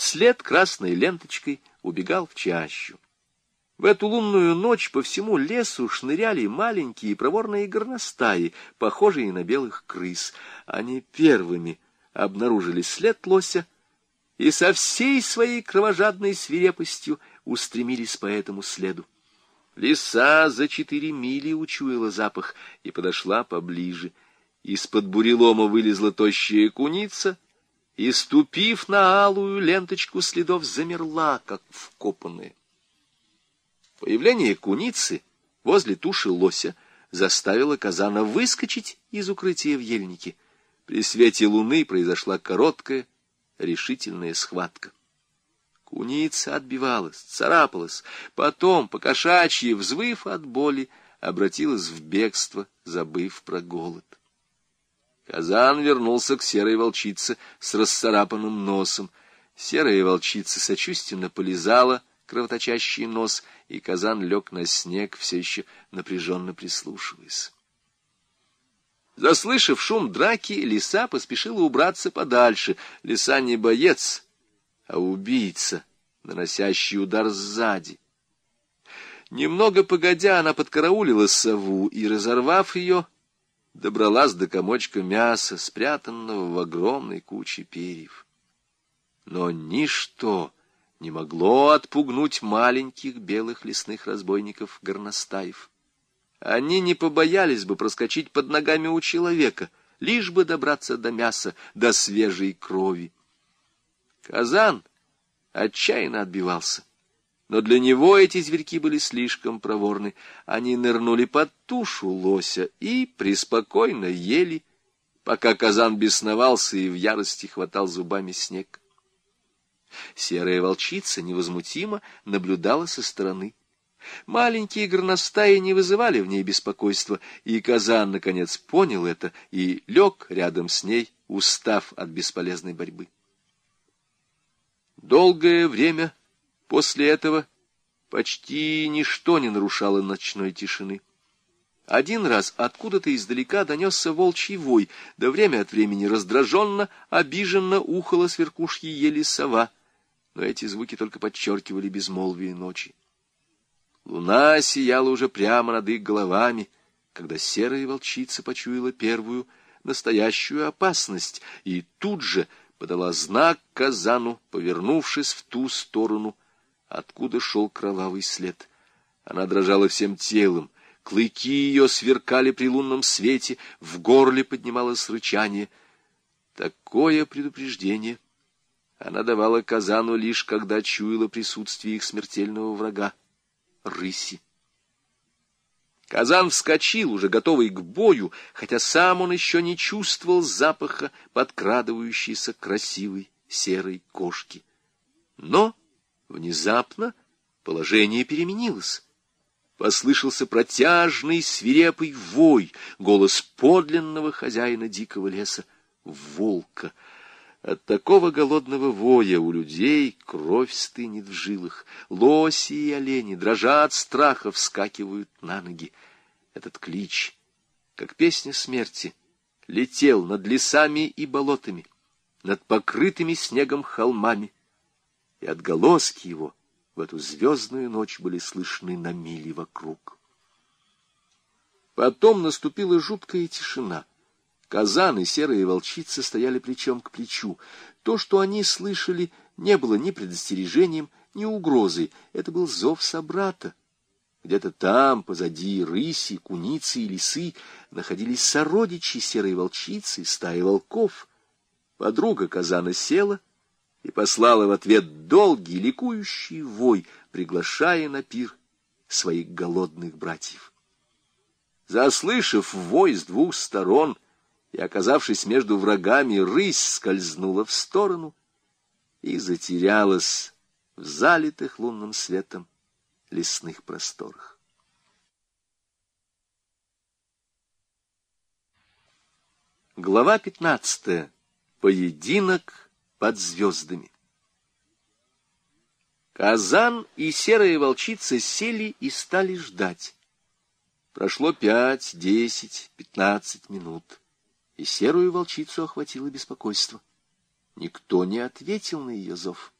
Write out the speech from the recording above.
След красной ленточкой убегал в чащу. В эту лунную ночь по всему лесу шныряли маленькие проворные горностаи, похожие на белых крыс. Они первыми обнаружили след лося и со всей своей кровожадной свирепостью устремились по этому следу. Лиса за четыре мили учуяла запах и подошла поближе. Из-под бурелома вылезла тощая куница и, ступив на алую ленточку следов, замерла, как вкопанная. Появление куницы возле туши лося заставило казана выскочить из укрытия в ельнике. При свете луны произошла короткая, решительная схватка. Куница отбивалась, царапалась, потом, покошачьи, взвыв от боли, обратилась в бегство, забыв про голод. Казан вернулся к серой волчице с расцарапанным носом. Серая волчица сочувственно полизала кровоточащий нос, и Казан лег на снег, все еще напряженно прислушиваясь. Заслышав шум драки, лиса поспешила убраться подальше. Лиса не боец, а убийца, наносящий удар сзади. Немного погодя, она подкараулила сову и, разорвав ее, добралась до комочка мяса, спрятанного в огромной куче перьев. Но ничто не могло отпугнуть маленьких белых лесных разбойников горностаев. Они не побоялись бы проскочить под ногами у человека, лишь бы добраться до мяса, до свежей крови. Казан отчаянно отбивался. Но для него эти зверьки были слишком проворны. Они нырнули под тушу лося и преспокойно ели, пока казан бесновался и в ярости хватал зубами снег. Серая волчица невозмутимо наблюдала со стороны. Маленькие горностаи не вызывали в ней беспокойства, и казан, наконец, понял это и лег рядом с ней, устав от бесполезной борьбы. Долгое время после этого почти ничто не нарушало ночной тишины. Один раз откуда-то издалека донесся волчий вой, да время от времени раздраженно, обиженно ухала с верхушки ели сова, но эти звуки только подчеркивали безмолвие ночи. Луна сияла уже прямо над их головами, когда серая волчица почуяла первую настоящую опасность, и тут же подала знак Казану, повернувшись в ту сторону, откуда шел кровавый след. Она дрожала всем телом, клыки ее сверкали при лунном свете, в горле поднималось рычание. Такое предупреждение она давала Казану лишь когда чуяла присутствие их смертельного врага — рыси. Казан вскочил, уже готовый к бою, хотя сам он еще не чувствовал запаха подкрадывающейся красивой серой кошки. Но внезапно положение переменилось. Послышался протяжный свирепый вой, голос подлинного хозяина дикого леса — волка — от такого голодного воя у людей кровь стынет в жилах. Лоси и олени, дрожа от страха, вскакивают на ноги. Этот клич, как песня смерти, летел над лесами и болотами, над покрытыми снегом холмами, и отголоски его в эту звездную ночь были слышны на мили вокруг. Потом наступила жуткая тишина — Казан и серые волчицы стояли плечом к плечу. То, что они слышали, не было ни предостережением, ни угрозой. Это был зов собрата. Где-то там, позади рыси, куницы и лисы, находились сородичи серой волчицы, стаи волков. Подруга Казана села и послала в ответ долгий ликующий вой, приглашая на пир своих голодных братьев. Заслышав вой с двух сторон, и, оказавшись между врагами, рысь скользнула в сторону и затерялась в залитых лунным светом лесных просторах. Глава пятнадцатая. Поединок под звездами. Казан и серая волчица сели и стали ждать. Прошло пять, десять, пятнадцать минут и серую волчицу охватило беспокойство. Никто не ответил на ее зов.